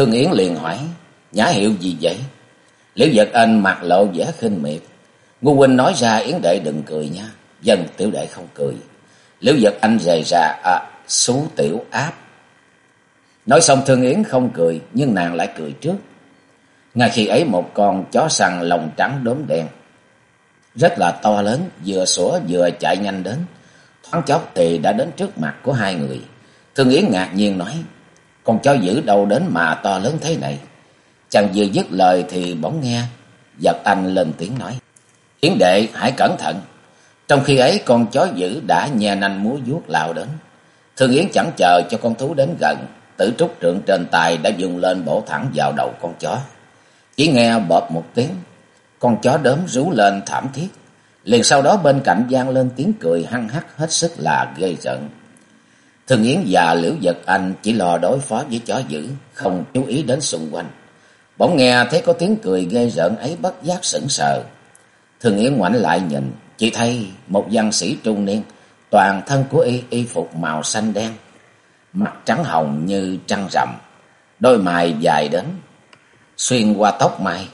Thương Yến liền hỏi, nhã hiệu gì vậy? Liễu Giật Anh mặt lộ vẻ khinh miệt. ngô huynh nói ra Yến đệ đừng cười nha. Dân tiểu đệ không cười. Liễu Giật Anh rề ra, à, xú tiểu áp. Nói xong Thương Yến không cười, nhưng nàng lại cười trước. Ngay khi ấy một con chó săn lồng trắng đốm đen. Rất là to lớn, vừa sủa vừa chạy nhanh đến. Thoáng chốc thì đã đến trước mặt của hai người. Thương Yến ngạc nhiên nói, con chó dữ đâu đến mà to lớn thế này. Chàng vừa dứt lời thì bỗng nghe giật anh lên tiếng nói. Hiến đệ, hãy cẩn thận. Trong khi ấy, con chó dữ đã nhe nanh múa vuốt lao đến. Thương Yến chẳng chờ cho con thú đến gần. Tử trúc trượng trên tài đã dùng lên bổ thẳng vào đầu con chó. Chỉ nghe bợp một tiếng. Con chó đớm rú lên thảm thiết. Liền sau đó bên cạnh gian lên tiếng cười hăng hắc hết sức là gây giận. Thường Yến và Liễu Giật Anh chỉ lo đối phó với chó dữ, không chú ý đến xung quanh. Bỗng nghe thấy có tiếng cười ghê rợn ấy bất giác sững sờ. Thường Yến ngoảnh lại nhìn, chỉ thấy một văn sĩ trung niên, toàn thân của y y phục màu xanh đen, mặt trắng hồng như trăng rằm, đôi mày dài đến, xuyên qua tóc mai,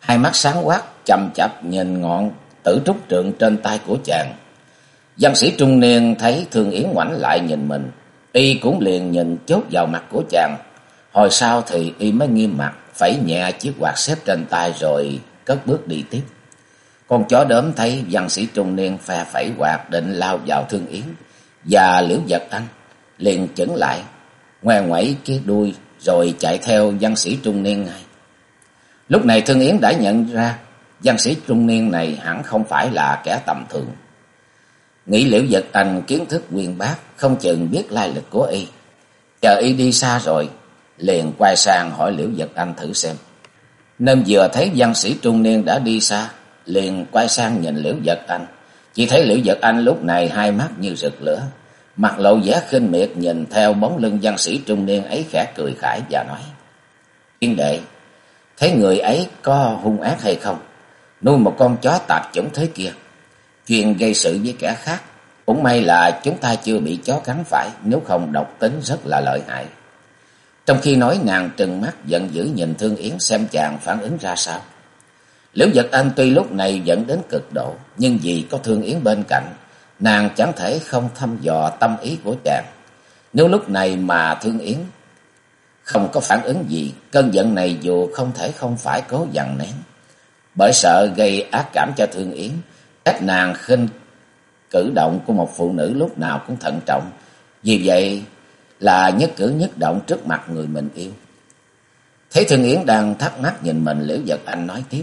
hai mắt sáng quát chăm chập nhìn ngọn tử trúc trượng trên tay của chàng. Văn sĩ trung niên thấy Thương Yến ngoảnh lại nhìn mình, y cũng liền nhìn chốt vào mặt của chàng. Hồi sau thì y mới nghiêm mặt, phẩy nhẹ chiếc quạt xếp trên tay rồi cất bước đi tiếp. Con chó đốm thấy văn sĩ trung niên phe phẩy quạt định lao vào Thương Yến và liễu giật anh, liền chững lại, ngoe ngoẩy cái đuôi rồi chạy theo văn sĩ trung niên ngay. Lúc này Thương Yến đã nhận ra văn sĩ trung niên này hẳn không phải là kẻ tầm thường. Nghĩ liễu giật anh kiến thức quyền bác, không chừng biết lai lịch của y. Chờ y đi xa rồi, liền quay sang hỏi liễu giật anh thử xem. Nên vừa thấy văn sĩ trung niên đã đi xa, liền quay sang nhìn liễu giật anh. Chỉ thấy liễu giật anh lúc này hai mắt như rực lửa, mặt lộ vẻ khinh miệt nhìn theo bóng lưng văn sĩ trung niên ấy khẽ cười khải và nói. Yên đệ, thấy người ấy có hung ác hay không? Nuôi một con chó tạp chủng thế kia chuyên gây sự với kẻ khác. Cũng may là chúng ta chưa bị chó cắn phải, nếu không độc tính rất là lợi hại. Trong khi nói nàng trừng mắt giận dữ nhìn Thương Yến xem chàng phản ứng ra sao. Liễu Giật Anh tuy lúc này dẫn đến cực độ, nhưng vì có Thương Yến bên cạnh, nàng chẳng thể không thăm dò tâm ý của chàng. Nếu lúc này mà Thương Yến không có phản ứng gì, cơn giận này dù không thể không phải cố dằn nén. Bởi sợ gây ác cảm cho Thương Yến, Cách nàng khinh cử động của một phụ nữ lúc nào cũng thận trọng. Vì vậy là nhất cử nhất động trước mặt người mình yêu. Thấy Thương Yến đang thắc mắc nhìn mình liễu giật anh nói tiếp.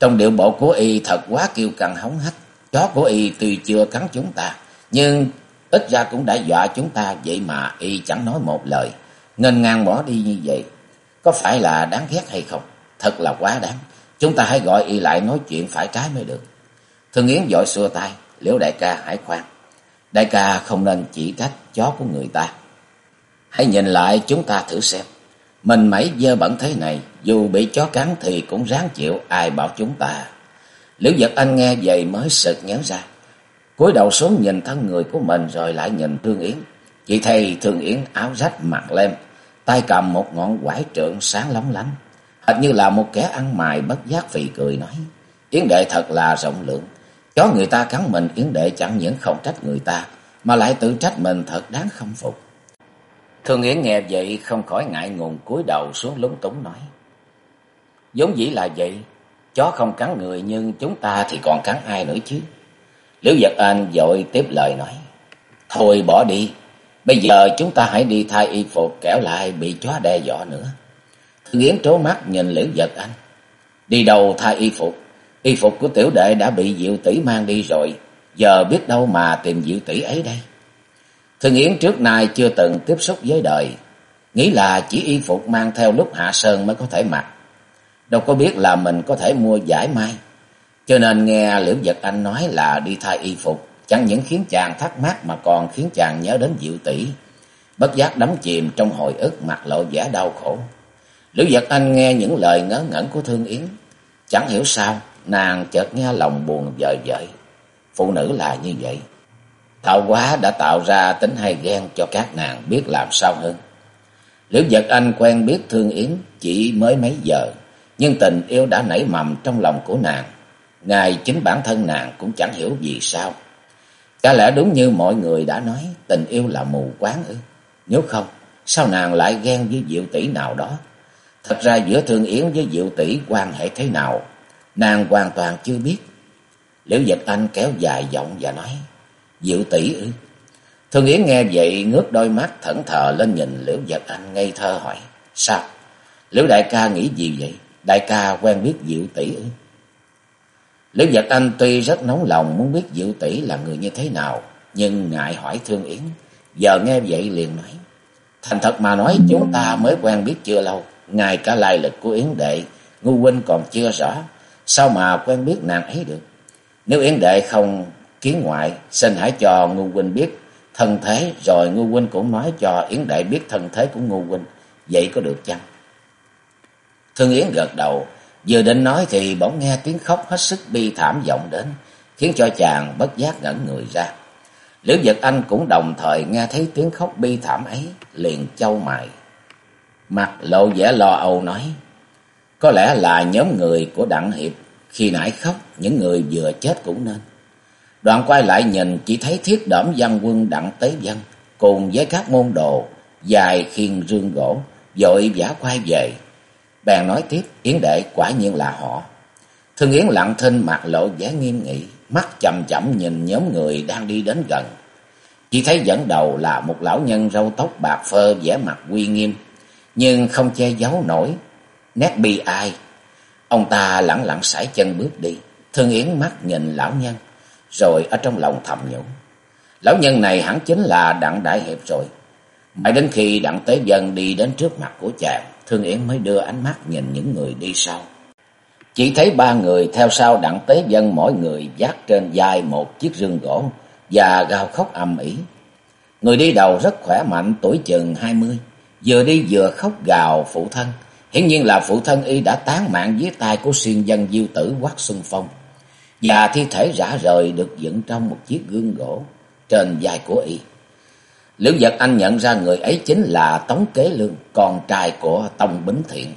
Trong điệu bộ của y thật quá kiêu căng hống hách. Chó của y tuy chưa cắn chúng ta, nhưng ít ra cũng đã dọa chúng ta. Vậy mà y chẳng nói một lời, nên ngang bỏ đi như vậy. Có phải là đáng ghét hay không? Thật là quá đáng. Chúng ta hãy gọi y lại nói chuyện phải trái mới được. Thương Yến vội xua tay, liễu đại ca hãy khoan. Đại ca không nên chỉ trách chó của người ta. Hãy nhìn lại chúng ta thử xem. Mình mấy dơ bẩn thế này, dù bị chó cắn thì cũng ráng chịu ai bảo chúng ta. Liễu giật anh nghe vậy mới sực nhớ ra. cúi đầu xuống nhìn thân người của mình rồi lại nhìn Thương Yến. Chỉ thấy Thương Yến áo rách mặt lem, tay cầm một ngọn quải trượng sáng lóng lánh. Hệt như là một kẻ ăn mài bất giác phì cười nói. Yến đệ thật là rộng lượng, Chó người ta cắn mình Yến đệ chẳng những không trách người ta, mà lại tự trách mình thật đáng không phục. thường Yến nghe vậy không khỏi ngại ngùng cúi đầu xuống lúng túng nói. Giống dĩ là vậy, chó không cắn người nhưng chúng ta thì còn cắn ai nữa chứ. Liễu Giật Anh dội tiếp lời nói. Thôi bỏ đi, bây giờ chúng ta hãy đi thay y phục kẻo lại bị chó đe dọa nữa. thường Yến trố mắt nhìn Liễu Giật Anh. Đi đầu thay y phục? Y phục của tiểu đệ đã bị diệu tỷ mang đi rồi, giờ biết đâu mà tìm diệu tỷ ấy đây. Thương Yến trước nay chưa từng tiếp xúc với đời, nghĩ là chỉ y phục mang theo lúc hạ sơn mới có thể mặc. Đâu có biết là mình có thể mua giải may. Cho nên nghe Liễu Giật Anh nói là đi thay y phục, chẳng những khiến chàng thắc mắc mà còn khiến chàng nhớ đến Diệu tỷ bất giác đắm chìm trong hồi ức mặt lộ vẻ đau khổ. Liễu Giật Anh nghe những lời ngớ ngẩn của Thương Yến, chẳng hiểu sao nàng chợt nghe lòng buồn dời vợi. Phụ nữ là như vậy. Thảo quá đã tạo ra tính hay ghen cho các nàng biết làm sao hơn. Liễu Giật Anh quen biết Thương Yến chỉ mới mấy giờ, nhưng tình yêu đã nảy mầm trong lòng của nàng. Ngài chính bản thân nàng cũng chẳng hiểu vì sao. Có lẽ đúng như mọi người đã nói, tình yêu là mù quáng ư. Nếu không, sao nàng lại ghen với Diệu tỷ nào đó? Thật ra giữa Thương Yến với Diệu tỷ quan hệ thế nào, nàng hoàn toàn chưa biết. Liễu Dịch Anh kéo dài giọng và nói, Diệu tỷ ư? Thương Yến nghe vậy ngước đôi mắt thẫn thờ lên nhìn Liễu Dịch Anh ngây thơ hỏi, sao? Liễu đại ca nghĩ gì vậy? Đại ca quen biết Diệu tỷ ư? Liễu Dịch Anh tuy rất nóng lòng muốn biết Diệu tỷ là người như thế nào, nhưng ngại hỏi Thương Yến. Giờ nghe vậy liền nói, thành thật mà nói chúng ta mới quen biết chưa lâu, ngay cả lai lịch của Yến đệ, Ngu huynh còn chưa rõ, sao mà quen biết nàng ấy được? Nếu Yến đệ không kiến ngoại, xin hãy cho Ngu huynh biết thân thế, rồi Ngu huynh cũng nói cho Yến đệ biết thân thế của Ngu huynh, vậy có được chăng? Thương Yến gật đầu, vừa định nói thì bỗng nghe tiếng khóc hết sức bi thảm vọng đến, khiến cho chàng bất giác ngẩn người ra. Liễu Giật Anh cũng đồng thời nghe thấy tiếng khóc bi thảm ấy, liền châu mày. Mặt lộ vẻ lo âu nói, có lẽ là nhóm người của Đặng Hiệp, khi nãy khóc, những người vừa chết cũng nên. Đoạn quay lại nhìn chỉ thấy thiết đẩm văn quân Đặng Tế Văn cùng với các môn đồ, dài khiên rương gỗ, dội giả quay về. Bèn nói tiếp, Yến Đệ quả nhiên là họ. Thương Yến lặng thinh mặt lộ vẻ nghiêm nghị, mắt chậm chậm nhìn nhóm người đang đi đến gần. Chỉ thấy dẫn đầu là một lão nhân râu tóc bạc phơ vẻ mặt uy nghiêm, nhưng không che giấu nổi nét bi ai. Ông ta lẳng lặng sải chân bước đi, Thương Yến mắt nhìn lão nhân, rồi ở trong lòng thầm nhủ. Lão nhân này hẳn chính là Đặng Đại Hiệp rồi. Mãi đến khi Đặng Tế Dân đi đến trước mặt của chàng, Thương Yến mới đưa ánh mắt nhìn những người đi sau. Chỉ thấy ba người theo sau Đặng Tế Dân mỗi người vác trên vai một chiếc rương gỗ và gào khóc ầm ĩ. Người đi đầu rất khỏe mạnh, tuổi chừng hai mươi, vừa đi vừa khóc gào phụ thân. Hiển nhiên là phụ thân y đã tán mạng dưới tay của xuyên dân diêu tử Quắc Xuân Phong. Và thi thể rã rời được dựng trong một chiếc gương gỗ trên vai của y. Liễu Vật Anh nhận ra người ấy chính là Tống Kế Lương, con trai của Tông Bính Thiện.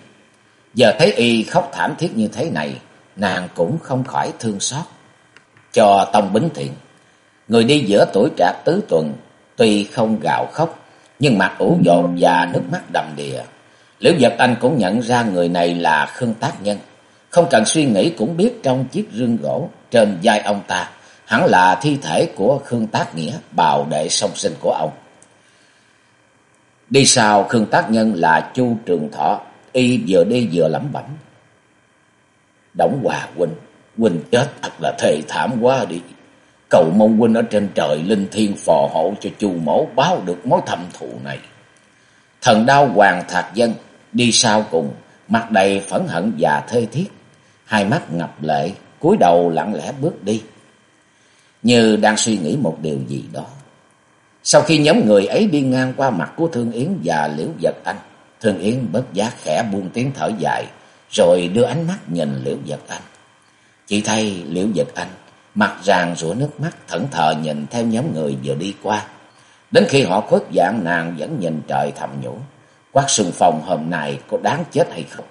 Giờ thấy y khóc thảm thiết như thế này, nàng cũng không khỏi thương xót. Cho Tông Bính Thiện, người đi giữa tuổi trạc tứ tuần, tuy không gạo khóc, nhưng mặt ủ dột và nước mắt đầm đìa. Liễu Giật Anh cũng nhận ra người này là Khương Tác Nhân. Không cần suy nghĩ cũng biết trong chiếc rương gỗ trên vai ông ta, hẳn là thi thể của Khương Tác Nghĩa, bào đệ song sinh của ông. Đi sau Khương Tác Nhân là Chu Trường Thọ, y vừa đi vừa lẩm bẩm. Đổng Hòa huynh, huynh chết thật là thề thảm quá đi. Cầu mong huynh ở trên trời linh thiên phò hộ cho chu mẫu báo được mối thâm thù này. Thần đao hoàng thạc dân đi sau cùng, mặt đầy phẫn hận và thê thiết, hai mắt ngập lệ, cúi đầu lặng lẽ bước đi, như đang suy nghĩ một điều gì đó. Sau khi nhóm người ấy đi ngang qua mặt của Thương Yến và Liễu Giật Anh, Thương Yến bất giác khẽ buông tiếng thở dài, rồi đưa ánh mắt nhìn Liễu Giật Anh. Chỉ thấy Liễu Giật Anh, mặt ràng rủa nước mắt thẫn thờ nhìn theo nhóm người vừa đi qua. Đến khi họ khuất dạng nàng vẫn nhìn trời thầm nhủ. Quát sừng phòng hôm nay có đáng chết hay không?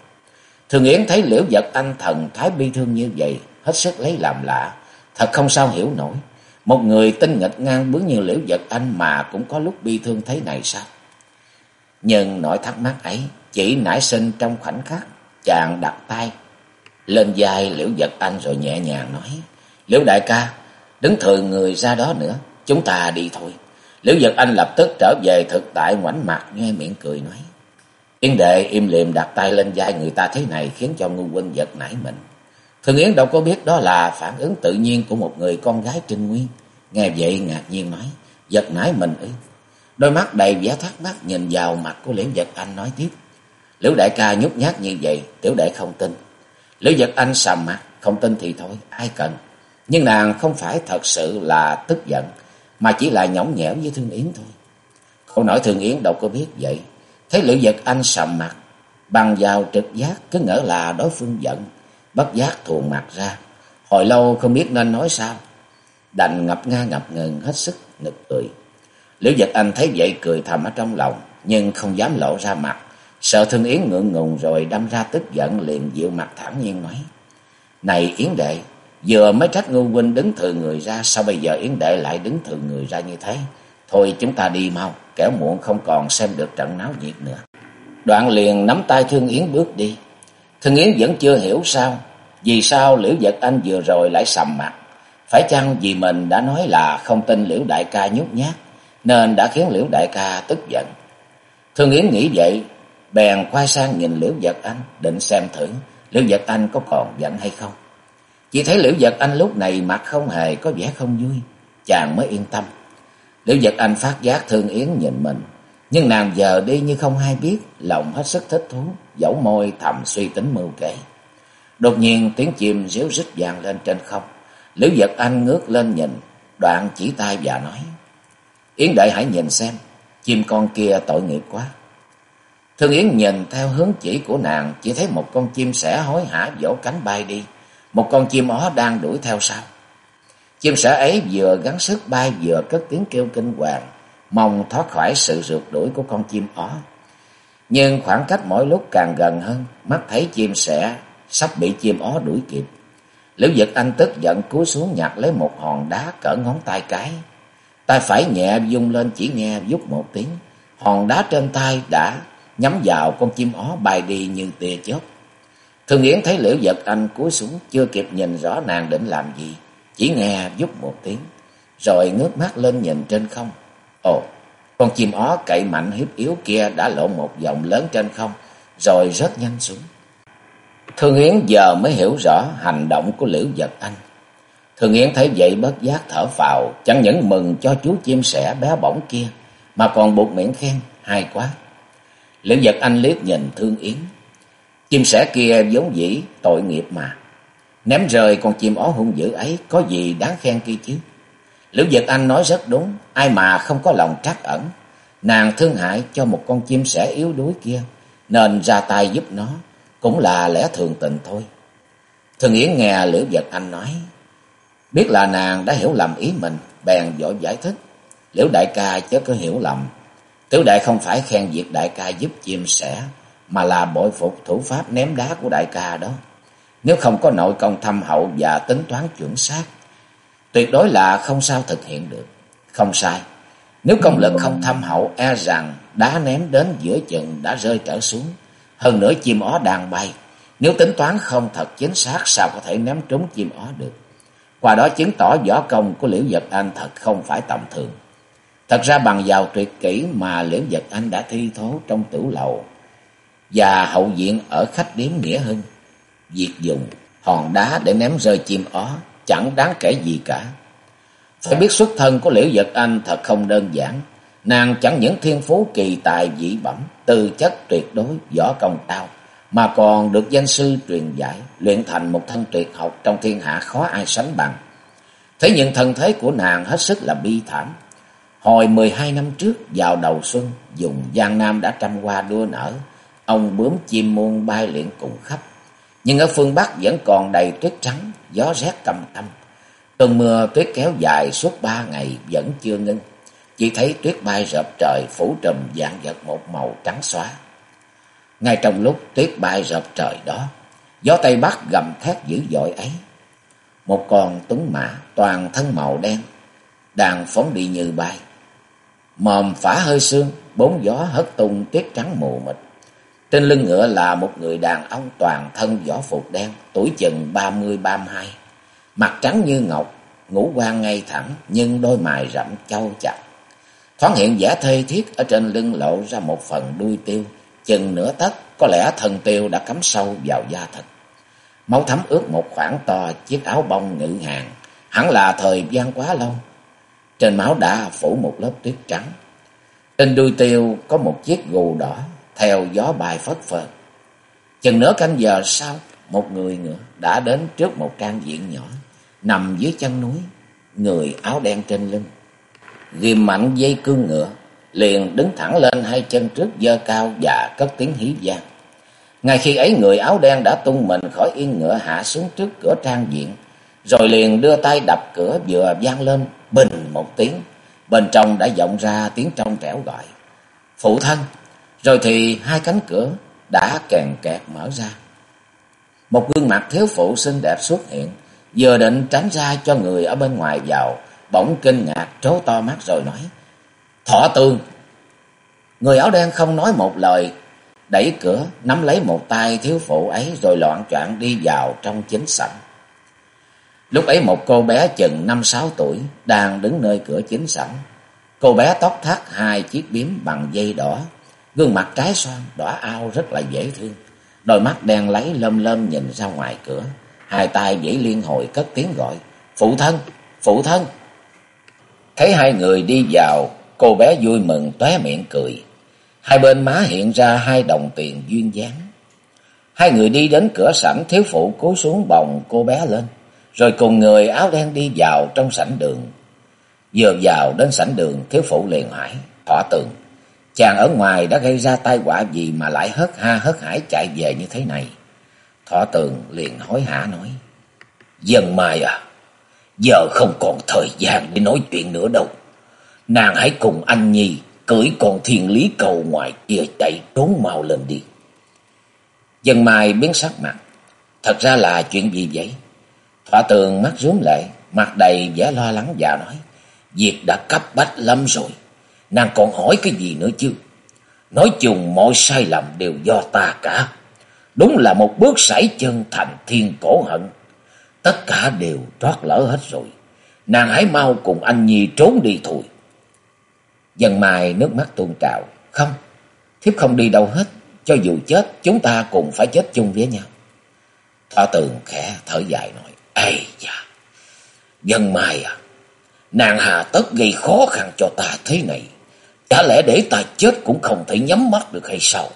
Thường Yến thấy liễu vật anh thần thái bi thương như vậy, hết sức lấy làm lạ. Thật không sao hiểu nổi. Một người tinh nghịch ngang bướng như liễu vật anh mà cũng có lúc bi thương thế này sao? Nhưng nỗi thắc mắc ấy chỉ nảy sinh trong khoảnh khắc chàng đặt tay lên vai liễu vật anh rồi nhẹ nhàng nói. Liễu đại ca, đứng thường người ra đó nữa, chúng ta đi thôi. Liễu vật Anh lập tức trở về thực tại ngoảnh mặt nghe miệng cười nói. Yên đệ im liềm đặt tay lên vai người ta thế này khiến cho ngu huynh giật nảy mình. Thường Yến đâu có biết đó là phản ứng tự nhiên của một người con gái trinh nguyên. Nghe vậy ngạc nhiên nói, giật nảy mình ý. Đôi mắt đầy vẻ thắc mắc nhìn vào mặt của Liễu Giật Anh nói tiếp. Liễu đại ca nhút nhát như vậy, tiểu đệ không tin. Liễu Giật Anh sầm mặt, không tin thì thôi, ai cần. Nhưng nàng không phải thật sự là tức giận, mà chỉ là nhõng nhẽo với Thương Yến thôi. Câu nói Thương Yến đâu có biết vậy. Thấy lữ vật Anh sầm mặt, bằng vào trực giác cứ ngỡ là đối phương giận, bất giác thuồn mặt ra. Hồi lâu không biết nên nói sao, đành ngập nga ngập ngừng hết sức nực cười. Liễu Giật Anh thấy vậy cười thầm ở trong lòng, nhưng không dám lộ ra mặt, sợ Thương Yến ngượng ngùng rồi đâm ra tức giận liền dịu mặt thẳng nhiên nói. Này Yến Đệ, vừa mới trách Ngô Huynh đứng thừa người ra, sao bây giờ Yến Đệ lại đứng thừa người ra như thế? Thôi chúng ta đi mau, kẻo muộn không còn xem được trận náo nhiệt nữa. Đoạn liền nắm tay Thương Yến bước đi. Thương Yến vẫn chưa hiểu sao, vì sao Liễu Giật Anh vừa rồi lại sầm mặt. Phải chăng vì mình đã nói là không tin Liễu Đại ca nhút nhát, nên đã khiến Liễu Đại ca tức giận. Thương Yến nghĩ vậy, bèn quay sang nhìn Liễu Giật Anh, định xem thử Liễu Giật Anh có còn giận hay không. Chỉ thấy Liễu Giật Anh lúc này mặt không hề có vẻ không vui, chàng mới yên tâm. Liễu Giật Anh phát giác Thương Yến nhìn mình, nhưng nàng giờ đi như không hay biết, lòng hết sức thích thú, dẫu môi thầm suy tính mưu kế. Đột nhiên tiếng chim ríu rít vang lên trên không. Liễu Giật Anh ngước lên nhìn, đoạn chỉ tay và nói. Yến đợi hãy nhìn xem, chim con kia tội nghiệp quá. Thương Yến nhìn theo hướng chỉ của nàng, chỉ thấy một con chim sẻ hối hả vỗ cánh bay đi. Một con chim ó đang đuổi theo sau. Chim sẻ ấy vừa gắng sức bay vừa cất tiếng kêu kinh hoàng, mong thoát khỏi sự rượt đuổi của con chim ó. Nhưng khoảng cách mỗi lúc càng gần hơn, mắt thấy chim sẻ sắp bị chim ó đuổi kịp. Liễu Dật Anh tức giận cúi xuống nhặt lấy một hòn đá cỡ ngón tay cái. Tay phải nhẹ dung lên chỉ nghe vút một tiếng. Hòn đá trên tay đã nhắm vào con chim ó bay đi như tia chớp. Thường Yến thấy Liễu Dật Anh cúi xuống chưa kịp nhìn rõ nàng định làm gì. Chỉ nghe giúp một tiếng. Rồi ngước mắt lên nhìn trên không. Ồ, con chim ó cậy mạnh hiếp yếu kia đã lộn một vòng lớn trên không. Rồi rớt nhanh xuống. Thương Yến giờ mới hiểu rõ hành động của Liễu Giật Anh. Thương Yến thấy vậy bất giác thở phào, chẳng những mừng cho chú chim sẻ bé bỏng kia, mà còn buộc miệng khen, hay quá. Liễu Giật Anh liếc nhìn Thương Yến. Chim sẻ kia vốn dĩ tội nghiệp mà. Ném rơi con chim ó hung dữ ấy có gì đáng khen kia chứ. Liễu Dật Anh nói rất đúng, ai mà không có lòng trắc ẩn. Nàng thương hại cho một con chim sẻ yếu đuối kia, nên ra tay giúp nó cũng là lẽ thường tình thôi. Thường Yến nghe Liễu Dật Anh nói, biết là nàng đã hiểu lầm ý mình, bèn vội giải thích. Liễu đại ca chớ có hiểu lầm, tiểu đại không phải khen việc đại ca giúp chim sẻ, mà là bội phục thủ pháp ném đá của đại ca đó. Nếu không có nội công thâm hậu và tính toán chuẩn xác, tuyệt đối là không sao thực hiện được. Không sai, nếu công lực không thâm hậu e rằng đá ném đến giữa chừng đã rơi trở xuống, hơn nữa chim ó đang bay. Nếu tính toán không thật chính xác sao có thể ném trúng chim ó được. Qua đó chứng tỏ võ công của Liễu Giật Anh thật không phải tầm thường. Thật ra bằng vào tuyệt kỹ mà Liễu Giật Anh đã thi thố trong tử lầu và hậu viện ở khách điếm Nghĩa Hưng. Việc dùng hòn đá để ném rơi chim ó chẳng đáng kể gì cả. Phải biết xuất thân của Liễu Vật Anh thật không đơn giản. Nàng chẳng những thiên phú kỳ tài dị bẩm, tư chất tuyệt đối, võ công cao, mà còn được danh sư truyền giải, luyện thành một thân tuyệt học trong thiên hạ khó ai sánh bằng. Thế nhưng thân thế của nàng hết sức là bi thảm. Hồi mười hai năm trước vào đầu xuân, dùng Giang Nam đã trăm hoa đua nở, ông bướm chim muôn bay luyện cùng khắp. Nhưng ở phương Bắc vẫn còn đầy tuyết trắng, gió rét cầm tâm. Cơn mưa tuyết kéo dài suốt ba ngày vẫn chưa ngưng. Chỉ thấy tuyết bay rợp trời phủ trùm dạng vật một màu trắng xóa. Ngay trong lúc tuyết bay rợp trời đó, gió Tây Bắc gầm thét dữ dội ấy. Một con tuấn mã toàn thân màu đen, đang phóng đi như bay. Mòm phả hơi sương, bốn gió hất tung tuyết trắng mù mịt. Trên lưng ngựa là một người đàn ông toàn thân võ phục đen, tuổi chừng ba mươi ba hai, mặt trắng như ngọc, ngũ quan ngay thẳng nhưng đôi mày rậm châu chặt. Thoáng hiện giả thê thiết ở trên lưng lộ ra một phần đuôi tiêu, chừng nửa tấc, có lẽ thần tiêu đã cắm sâu vào da thịt. Máu thấm ướt một khoảng to chiếc áo bông ngự hàng, hẳn là thời gian quá lâu. Trên máu đã phủ một lớp tuyết trắng. Trên đuôi tiêu có một chiếc gù đỏ theo gió bài phất phơ. Chừng nửa canh giờ sau, một người nữa đã đến trước một trang diện nhỏ, nằm dưới chân núi, người áo đen trên lưng. Ghim mạnh dây cương ngựa, liền đứng thẳng lên hai chân trước dơ cao và cất tiếng hí vang. Ngay khi ấy người áo đen đã tung mình khỏi yên ngựa hạ xuống trước cửa trang diện, rồi liền đưa tay đập cửa vừa vang lên bình một tiếng. Bên trong đã vọng ra tiếng trong trẻo gọi. Phụ thân! Rồi thì hai cánh cửa đã kèn kẹt mở ra. Một gương mặt thiếu phụ xinh đẹp xuất hiện, vừa định tránh ra cho người ở bên ngoài vào, bỗng kinh ngạc trố to mắt rồi nói. Thọ tương! Người áo đen không nói một lời, đẩy cửa, nắm lấy một tay thiếu phụ ấy rồi loạn choạng đi vào trong chính sảnh. Lúc ấy một cô bé chừng năm sáu tuổi đang đứng nơi cửa chính sảnh. Cô bé tóc thắt hai chiếc biếm bằng dây đỏ, gương mặt trái xoan, đỏ ao rất là dễ thương. Đôi mắt đen lấy lâm lâm nhìn ra ngoài cửa, hai tay dễ liên hồi cất tiếng gọi, phụ thân, phụ thân. Thấy hai người đi vào, cô bé vui mừng tóe miệng cười. Hai bên má hiện ra hai đồng tiền duyên dáng. Hai người đi đến cửa sảnh, thiếu phụ cúi xuống bồng cô bé lên, rồi cùng người áo đen đi vào trong sảnh đường. Vừa vào đến sảnh đường, thiếu phụ liền hỏi, thỏa tường, chàng ở ngoài đã gây ra tai họa gì mà lại hớt ha hớt hải chạy về như thế này? Thọ tường liền hối hả nói, Dân mai à, giờ không còn thời gian để nói chuyện nữa đâu. Nàng hãy cùng anh Nhi cưỡi con thiên lý cầu ngoài kia chạy trốn mau lên đi. Dân mai biến sắc mặt. Thật ra là chuyện gì vậy? Thỏa tường mắt rúm lại, mặt đầy vẻ lo lắng và nói. Việc đã cấp bách lắm rồi. Nàng còn hỏi cái gì nữa chứ? Nói chung mọi sai lầm đều do ta cả. Đúng là một bước sải chân thành thiên cổ hận. Tất cả đều trót lỡ hết rồi. Nàng hãy mau cùng anh Nhi trốn đi thôi. Dân mai nước mắt tuôn trào. Không, thiếp không đi đâu hết. Cho dù chết, chúng ta cùng phải chết chung với nhau. Thọ tường khẽ thở dài nói. Ây da, dân mai à, nàng hà tất gây khó khăn cho ta thế này. Chả lẽ để ta chết cũng không thể nhắm mắt được hay sao?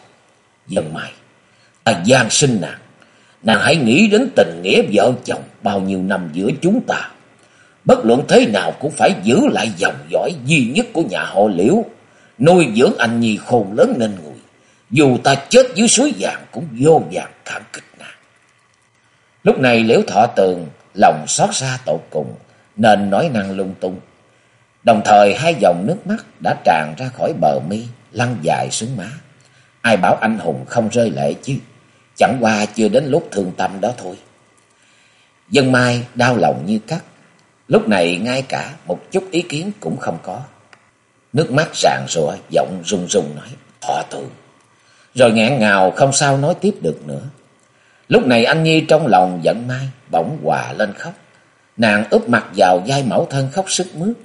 Dân mày, ta gian sinh nàng. Nàng hãy nghĩ đến tình nghĩa vợ chồng bao nhiêu năm giữa chúng ta. Bất luận thế nào cũng phải giữ lại dòng dõi duy nhất của nhà họ liễu. Nuôi dưỡng anh nhi khôn lớn nên người. Dù ta chết dưới suối vàng cũng vô vàng cảm kịch nàng. Lúc này liễu thọ tường lòng xót xa tổ cùng nên nói năng lung tung. Đồng thời hai dòng nước mắt đã tràn ra khỏi bờ mi lăn dài xuống má. Ai bảo anh hùng không rơi lệ chứ. Chẳng qua chưa đến lúc thương tâm đó thôi. Dân Mai đau lòng như cắt. Lúc này ngay cả một chút ý kiến cũng không có. Nước mắt ràng rụa, giọng run run nói, thọ tượng. Rồi ngẹn ngào không sao nói tiếp được nữa. Lúc này anh Nhi trong lòng giận Mai, bỗng hòa lên khóc. Nàng úp mặt vào vai mẫu thân khóc sức mướt.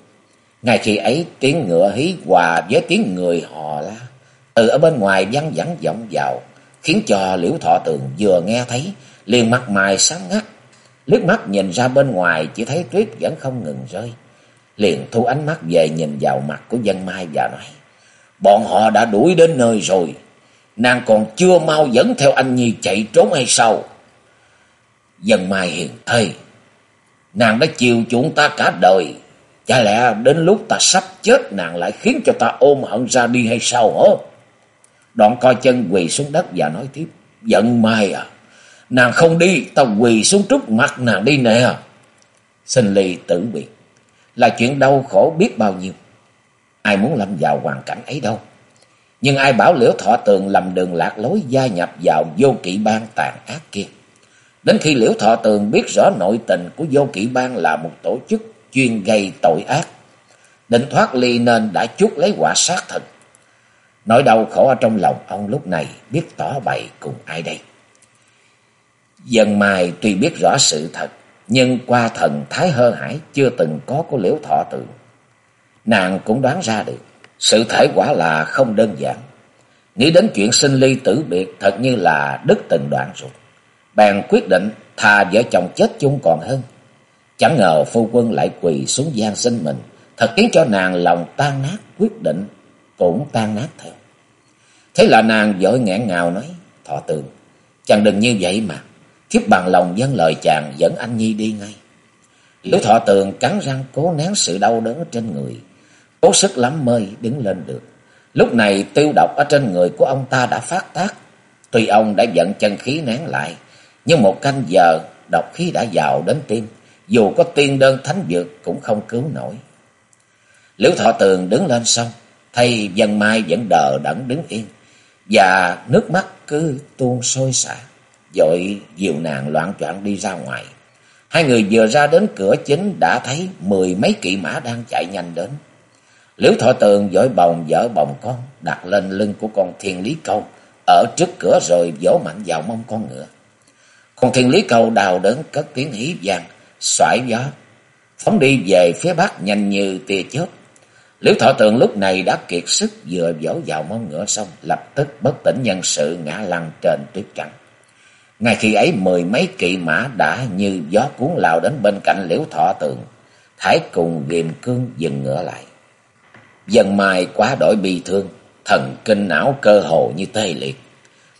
Ngay khi ấy tiếng ngựa hí hòa với tiếng người hò la. Từ ở bên ngoài văng vẳng vọng vào, khiến cho liễu thọ tường vừa nghe thấy, liền mặt mày sáng ngắt. Liếc mắt nhìn ra bên ngoài chỉ thấy tuyết vẫn không ngừng rơi. Liền thu ánh mắt về nhìn vào mặt của dân mai và nói. Bọn họ đã đuổi đến nơi rồi. Nàng còn chưa mau dẫn theo anh Nhi chạy trốn hay sao? Dân mai hiền thê. Nàng đã chiều chuộng ta cả đời. Chả lẽ đến lúc ta sắp chết nàng lại khiến cho ta ôm hận ra đi hay sao hả? Đoạn coi chân quỳ xuống đất và nói tiếp. Giận mai à. Nàng không đi, tao quỳ xuống trước mặt nàng đi nè. xin ly tử biệt. Là chuyện đau khổ biết bao nhiêu. Ai muốn lâm vào hoàn cảnh ấy đâu. Nhưng ai bảo liễu thọ tường lầm đường lạc lối gia nhập vào vô kỵ bang tàn ác kia. Đến khi liễu thọ tường biết rõ nội tình của vô kỵ bang là một tổ chức chuyên gây tội ác. Định thoát ly nên đã chút lấy quả sát thật. Nỗi đau khổ ở trong lòng ông lúc này biết tỏ bày cùng ai đây. dần Mai tuy biết rõ sự thật, nhưng qua thần thái hơ hải chưa từng có của liễu thọ tượng. Nàng cũng đoán ra được, sự thể quả là không đơn giản. Nghĩ đến chuyện sinh ly tử biệt thật như là đứt từng đoạn ruột. Bèn quyết định thà vợ chồng chết chung còn hơn. Chẳng ngờ phu quân lại quỳ xuống gian sinh mình, thật khiến cho nàng lòng tan nát quyết định cũng tan nát theo. Thế là nàng vội nghẹn ngào nói, Thọ tường, chàng đừng như vậy mà, thiếp bằng lòng dân lời chàng dẫn anh Nhi đi ngay. Liễu thọ tường cắn răng cố nén sự đau đớn trên người, cố sức lắm mới đứng lên được. Lúc này tiêu độc ở trên người của ông ta đã phát tác, tuy ông đã giận chân khí nén lại, nhưng một canh giờ độc khí đã vào đến tim, dù có tiên đơn thánh dược cũng không cứu nổi. Liễu thọ tường đứng lên xong, thầy dân mai vẫn đờ đẫn đứng yên, và nước mắt cứ tuôn sôi xả, dội dìu nàng loạn choạng đi ra ngoài. Hai người vừa ra đến cửa chính đã thấy mười mấy kỵ mã đang chạy nhanh đến. Liễu thọ tường dội bồng vợ bồng con, đặt lên lưng của con thiên lý câu, ở trước cửa rồi vỗ mạnh vào mông con ngựa. Con thiên lý câu đào đớn cất tiếng hí vang, xoải gió, phóng đi về phía bắc nhanh như tia chớp. Liễu thọ tường lúc này đã kiệt sức vừa vỗ vào mông ngựa xong, lập tức bất tỉnh nhân sự ngã lăn trên tuyết trắng. Ngay khi ấy mười mấy kỵ mã đã như gió cuốn lao đến bên cạnh liễu thọ tường, Thái cùng ghim cương dừng ngựa lại. dần mai quá đổi bi thương, thần kinh não cơ hồ như tê liệt.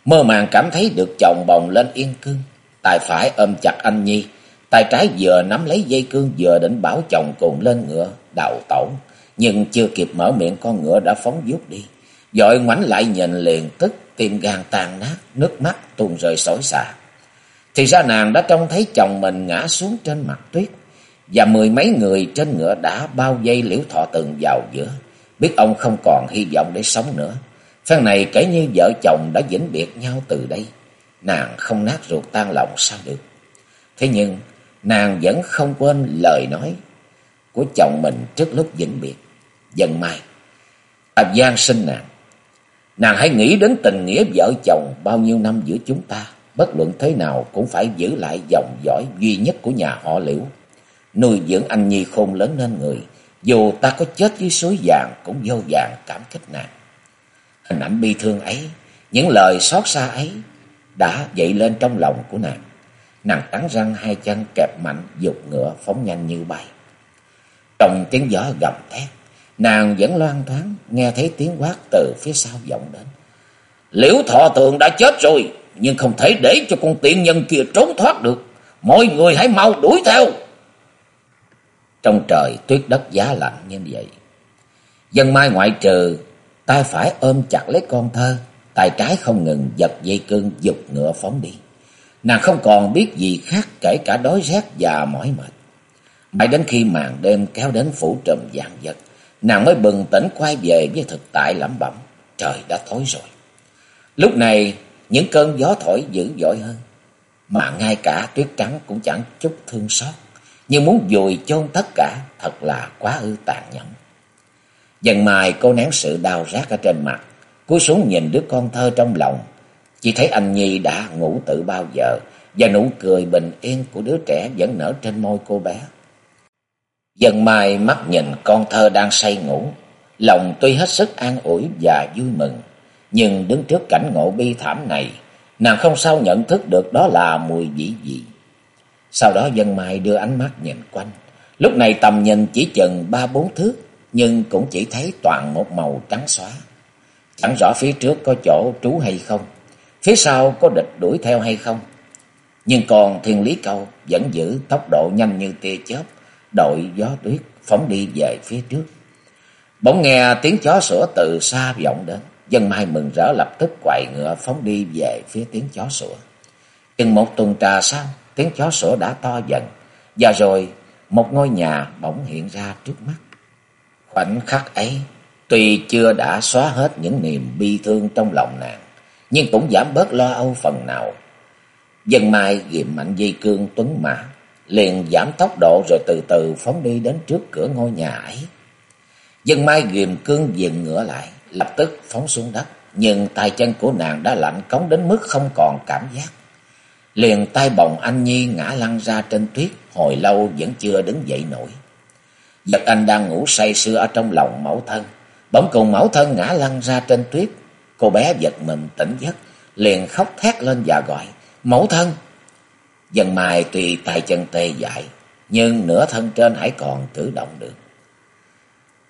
Mơ màng cảm thấy được chồng bồng lên yên cương, tay phải ôm chặt anh Nhi, tay trái vừa nắm lấy dây cương vừa định bảo chồng cùng lên ngựa, đào tẩu. Nhưng chưa kịp mở miệng con ngựa đã phóng vút đi. Dội ngoảnh lại nhìn liền tức, tim gan tan nát, nước mắt tuôn rơi xối xả. Thì ra nàng đã trông thấy chồng mình ngã xuống trên mặt tuyết. Và mười mấy người trên ngựa đã bao dây liễu thọ tường vào giữa. Biết ông không còn hy vọng để sống nữa. Phen này kể như vợ chồng đã vĩnh biệt nhau từ đây. Nàng không nát ruột tan lòng sao được. Thế nhưng nàng vẫn không quên lời nói của chồng mình trước lúc vĩnh biệt. Dần mai, à gian sinh nàng. Nàng hãy nghĩ đến tình nghĩa vợ chồng bao nhiêu năm giữa chúng ta. Bất luận thế nào cũng phải giữ lại dòng dõi duy nhất của nhà họ liễu. Nuôi dưỡng anh Nhi khôn lớn nên người. Dù ta có chết dưới suối vàng cũng vô vàng cảm kích nàng. Hình ảnh bi thương ấy, những lời xót xa ấy đã dậy lên trong lòng của nàng. Nàng cắn răng hai chân kẹp mạnh dục ngựa phóng nhanh như bay. Trong tiếng gió gầm thét, nàng vẫn loan thoáng nghe thấy tiếng quát từ phía sau vọng đến. Liễu thọ tường đã chết rồi, nhưng không thể để cho con tiện nhân kia trốn thoát được. Mọi người hãy mau đuổi theo. Trong trời tuyết đất giá lạnh như vậy. Dân mai ngoại trừ, tay phải ôm chặt lấy con thơ, tay trái không ngừng giật dây cương dục ngựa phóng đi. Nàng không còn biết gì khác kể cả đói rét và mỏi mệt. Mãi đến khi màn đêm kéo đến phủ trùm vàng vật, nàng mới bừng tỉnh quay về với thực tại lẩm bẩm. Trời đã tối rồi. Lúc này, những cơn gió thổi dữ dội hơn. Mà ngay cả tuyết trắng cũng chẳng chút thương xót. Nhưng muốn vùi chôn tất cả thật là quá ư tàn nhẫn. Dần mài cô nén sự đau rát ở trên mặt. Cúi xuống nhìn đứa con thơ trong lòng. Chỉ thấy anh Nhi đã ngủ từ bao giờ. Và nụ cười bình yên của đứa trẻ vẫn nở trên môi cô bé. Dần mai mắt nhìn con thơ đang say ngủ. Lòng tuy hết sức an ủi và vui mừng. Nhưng đứng trước cảnh ngộ bi thảm này, nàng không sao nhận thức được đó là mùi vị gì. Sau đó dân mai đưa ánh mắt nhìn quanh. Lúc này tầm nhìn chỉ chừng ba bốn thước, nhưng cũng chỉ thấy toàn một màu trắng xóa. Chẳng rõ phía trước có chỗ trú hay không, phía sau có địch đuổi theo hay không. Nhưng còn thiên lý câu vẫn giữ tốc độ nhanh như tia chớp, đội gió tuyết phóng đi về phía trước. Bỗng nghe tiếng chó sủa từ xa vọng đến. Dân Mai mừng rỡ lập tức quậy ngựa phóng đi về phía tiếng chó sủa. Chừng một tuần trà sau, tiếng chó sủa đã to dần. Và rồi, một ngôi nhà bỗng hiện ra trước mắt. Khoảnh khắc ấy, tuy chưa đã xóa hết những niềm bi thương trong lòng nàng, nhưng cũng giảm bớt lo âu phần nào. Dân Mai ghim mạnh dây cương tuấn mã, liền giảm tốc độ rồi từ từ phóng đi đến trước cửa ngôi nhà ấy. Dân Mai ghim cương dừng ngựa lại, lập tức phóng xuống đất, nhưng tay chân của nàng đã lạnh cống đến mức không còn cảm giác. Liền tay bồng anh Nhi ngã lăn ra trên tuyết, hồi lâu vẫn chưa đứng dậy nổi. Giật anh đang ngủ say sưa ở trong lòng mẫu thân, bỗng cùng mẫu thân ngã lăn ra trên tuyết. Cô bé giật mình tỉnh giấc, liền khóc thét lên và gọi, mẫu thân. Dần mai tùy tay chân tê dại, nhưng nửa thân trên hãy còn cử động được.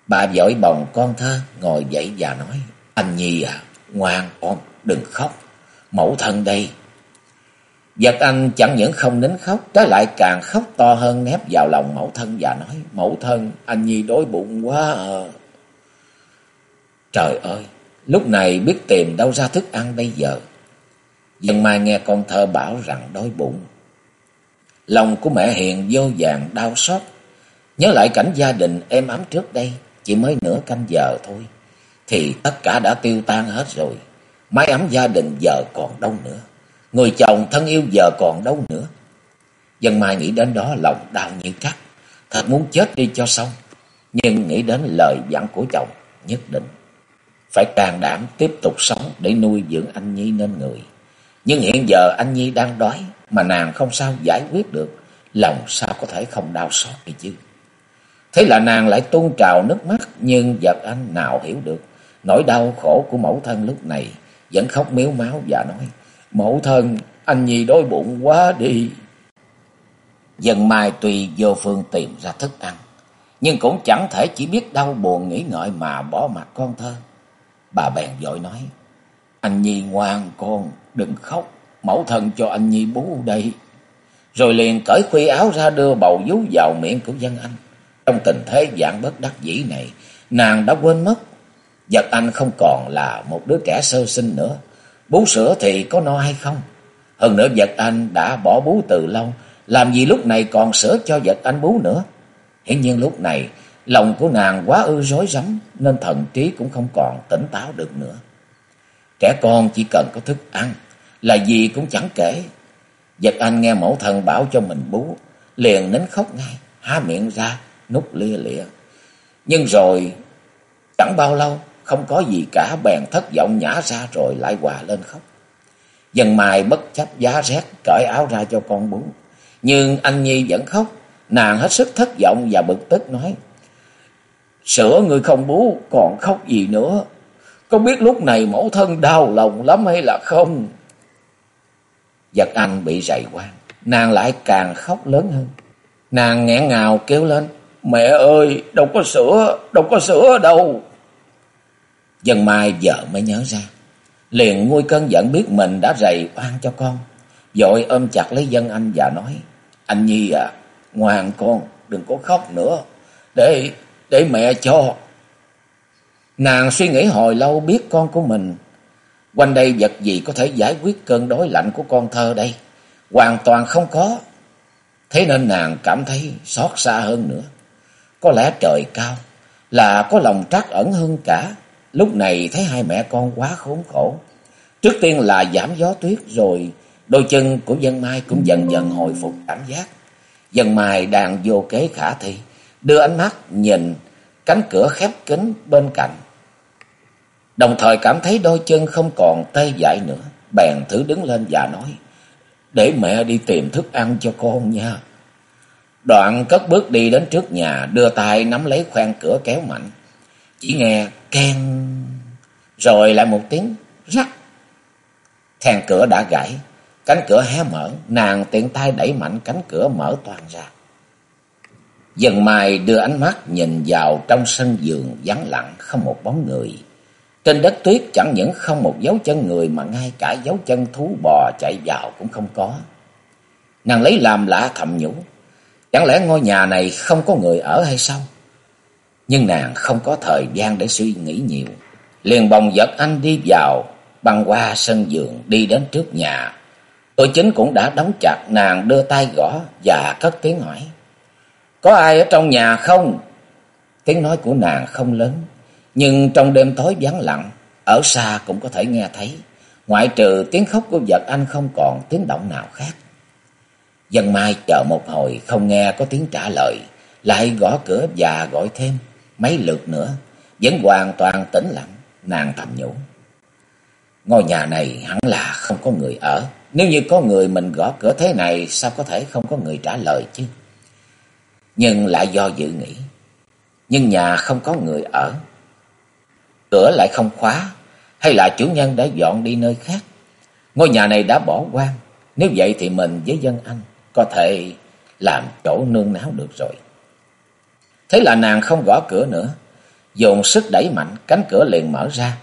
Bà vội bồng con thơ, ngồi dậy và nói, anh Nhi à, ngoan con, đừng khóc, mẫu thân đây. Giật anh chẳng những không nín khóc, trái lại càng khóc to hơn nép vào lòng mẫu thân và nói, mẫu thân, anh Nhi đói bụng quá à. Trời ơi, lúc này biết tìm đâu ra thức ăn bây giờ. Dân mai nghe con thơ bảo rằng đói bụng. Lòng của mẹ Hiền vô vàng đau xót. Nhớ lại cảnh gia đình êm ấm trước đây, chỉ mới nửa canh giờ thôi. Thì tất cả đã tiêu tan hết rồi. Mái ấm gia đình giờ còn đâu nữa. Người chồng thân yêu giờ còn đâu nữa. Dân mai nghĩ đến đó lòng đau như cắt. Thật muốn chết đi cho xong. Nhưng nghĩ đến lời dặn của chồng nhất định. Phải can đảm tiếp tục sống để nuôi dưỡng anh Nhi nên người. Nhưng hiện giờ anh Nhi đang đói mà nàng không sao giải quyết được. Lòng sao có thể không đau xót đi chứ. Thế là nàng lại tuôn trào nước mắt nhưng giật anh nào hiểu được. Nỗi đau khổ của mẫu thân lúc này vẫn khóc miếu máu và nói. Mẫu thân, anh Nhi đói bụng quá đi. dần mai tùy vô phương tìm ra thức ăn. Nhưng cũng chẳng thể chỉ biết đau buồn nghĩ ngợi mà bỏ mặt con thơ. Bà bèn vội nói. Anh Nhi ngoan con, đừng khóc. Mẫu thân cho anh Nhi bú đây. Rồi liền cởi khuy áo ra đưa bầu vú vào miệng của dân anh. Trong tình thế dạng bất đắc dĩ này, nàng đã quên mất. Giật anh không còn là một đứa trẻ sơ sinh nữa. Bú sữa thì có no hay không? Hơn nữa Giật Anh đã bỏ bú từ lâu, làm gì lúc này còn sữa cho Giật Anh bú nữa? Hiển nhiên lúc này, lòng của nàng quá ư rối rắm, nên thần trí cũng không còn tỉnh táo được nữa. Trẻ con chỉ cần có thức ăn, là gì cũng chẳng kể. Giật Anh nghe mẫu thần bảo cho mình bú, liền nín khóc ngay, há miệng ra, nút lia lịa. Nhưng rồi, chẳng bao lâu, không có gì cả bèn thất vọng nhả ra rồi lại hòa lên khóc. Dần mai bất chấp giá rét cởi áo ra cho con bú. Nhưng anh Nhi vẫn khóc, nàng hết sức thất vọng và bực tức nói. Sữa người không bú còn khóc gì nữa. Có biết lúc này mẫu thân đau lòng lắm hay là không? Giật anh bị dày quan, nàng lại càng khóc lớn hơn. Nàng nghẹn ngào kêu lên, mẹ ơi, đâu có sữa, đâu có sữa đâu. Dân mai vợ mới nhớ ra. Liền nguôi cơn giận biết mình đã rầy oan cho con. Dội ôm chặt lấy dân anh và nói. Anh Nhi à, ngoan con, đừng có khóc nữa. Để, để mẹ cho. Nàng suy nghĩ hồi lâu biết con của mình. Quanh đây vật gì có thể giải quyết cơn đói lạnh của con thơ đây. Hoàn toàn không có. Thế nên nàng cảm thấy xót xa hơn nữa. Có lẽ trời cao là có lòng trắc ẩn hơn cả. Lúc này thấy hai mẹ con quá khốn khổ. Trước tiên là giảm gió tuyết rồi đôi chân của dân mai cũng dần dần hồi phục cảm giác. Dân mai đang vô kế khả thi, đưa ánh mắt nhìn cánh cửa khép kín bên cạnh. Đồng thời cảm thấy đôi chân không còn tê dại nữa, bèn thử đứng lên và nói, để mẹ đi tìm thức ăn cho con nha. Đoạn cất bước đi đến trước nhà, đưa tay nắm lấy khoang cửa kéo mạnh. Chỉ nghe keng, rồi lại một tiếng rắc. thang cửa đã gãy, cánh cửa hé mở, nàng tiện tay đẩy mạnh cánh cửa mở toàn ra. Dần mai đưa ánh mắt nhìn vào trong sân giường vắng lặng không một bóng người. Trên đất tuyết chẳng những không một dấu chân người mà ngay cả dấu chân thú bò chạy vào cũng không có. Nàng lấy làm lạ thầm nhủ. Chẳng lẽ ngôi nhà này không có người ở hay sao? Nhưng nàng không có thời gian để suy nghĩ nhiều. Liền bồng giật anh đi vào, băng qua sân giường đi đến trước nhà. Cửa chính cũng đã đóng chặt, nàng đưa tay gõ và cất tiếng hỏi. Có ai ở trong nhà không? Tiếng nói của nàng không lớn, nhưng trong đêm tối vắng lặng, ở xa cũng có thể nghe thấy. Ngoại trừ tiếng khóc của vật anh không còn tiếng động nào khác. Dân Mai chờ một hồi không nghe có tiếng trả lời, lại gõ cửa và gọi thêm mấy lượt nữa, vẫn hoàn toàn tĩnh lặng, nàng thầm nhủ. Ngôi nhà này hẳn là không có người ở, nếu như có người mình gõ cửa thế này sao có thể không có người trả lời chứ? Nhưng lại do dự nghĩ, nhưng nhà không có người ở, cửa lại không khóa, hay là chủ nhân đã dọn đi nơi khác. Ngôi nhà này đã bỏ hoang, nếu vậy thì mình với dân anh có thể làm chỗ nương náo được rồi. Thế là nàng không gõ cửa nữa, dồn sức đẩy mạnh, cánh cửa liền mở ra.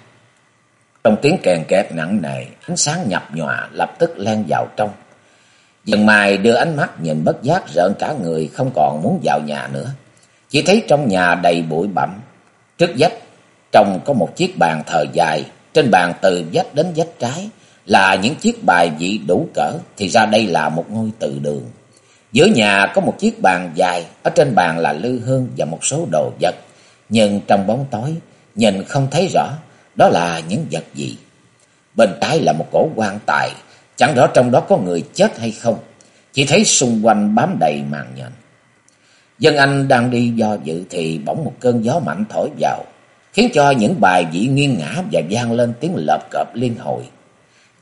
Trong tiếng kèn kẹt nặng nề, ánh sáng nhập nhòa lập tức len vào trong. Dần Mai đưa ánh mắt nhìn bất giác rợn cả người không còn muốn vào nhà nữa. Chỉ thấy trong nhà đầy bụi bặm, trước vách trong có một chiếc bàn thờ dài, trên bàn từ vách đến vách trái là những chiếc bài vị đủ cỡ, thì ra đây là một ngôi từ đường. Giữa nhà có một chiếc bàn dài, ở trên bàn là lư hương và một số đồ vật, nhưng trong bóng tối nhìn không thấy rõ đó là những vật gì. Bên trái là một cổ quan tài, chẳng rõ trong đó có người chết hay không, chỉ thấy xung quanh bám đầy màn nhện. Dân Anh đang đi do dự thì bỗng một cơn gió mạnh thổi vào, khiến cho những bài vị nghiêng ngã và vang lên tiếng lợp cợp liên hồi.